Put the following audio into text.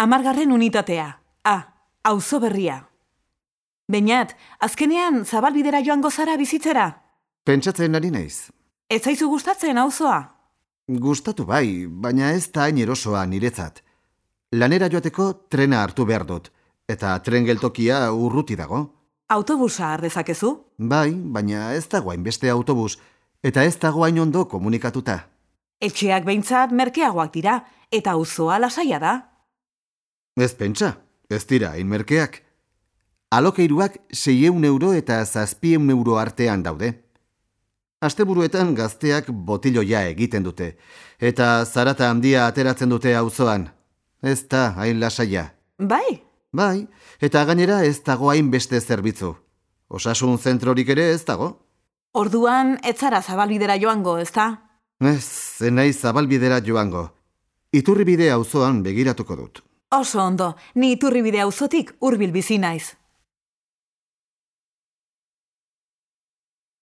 amargarren unitatea. A, auzo berria. Beñat, azkenean zabalbidera joango zara bizitzera? Pentsatzen ari naiz. Ez zaizu gustatzen auzoa? Gustatu bai, baina ez da hain erosoa niretzat. Lanera joateko trena hartu behar dut, eta tren geltokia urruti dago. Autobusa har dezakezu? Bai, baina ez dago hainbeste autobus, eta ez dago hain ondo komunikatuta. Etxeak behintzat merkeagoak dira, eta auzoa lasaia da. Ez pentsa, ez dira hain merkeak. Alokeiruak 600 euro eta 700 euro artean daude. Asteburuetan gazteak botiloia egiten dute, eta zarata handia ateratzen dute auzoan. Ez da hain lasaia. Bai, Bai, eta gainera ez dago hain beste zerbitzu. Osasun zentrorik ere ez dago. orduan ez zara zabalbidera joango, ezta? Ez, zenai zabalbidera joango. Iturribide auzoan begiratuko dut. Oso ondo, ni iturribide auzotik hurbil bizi naiz.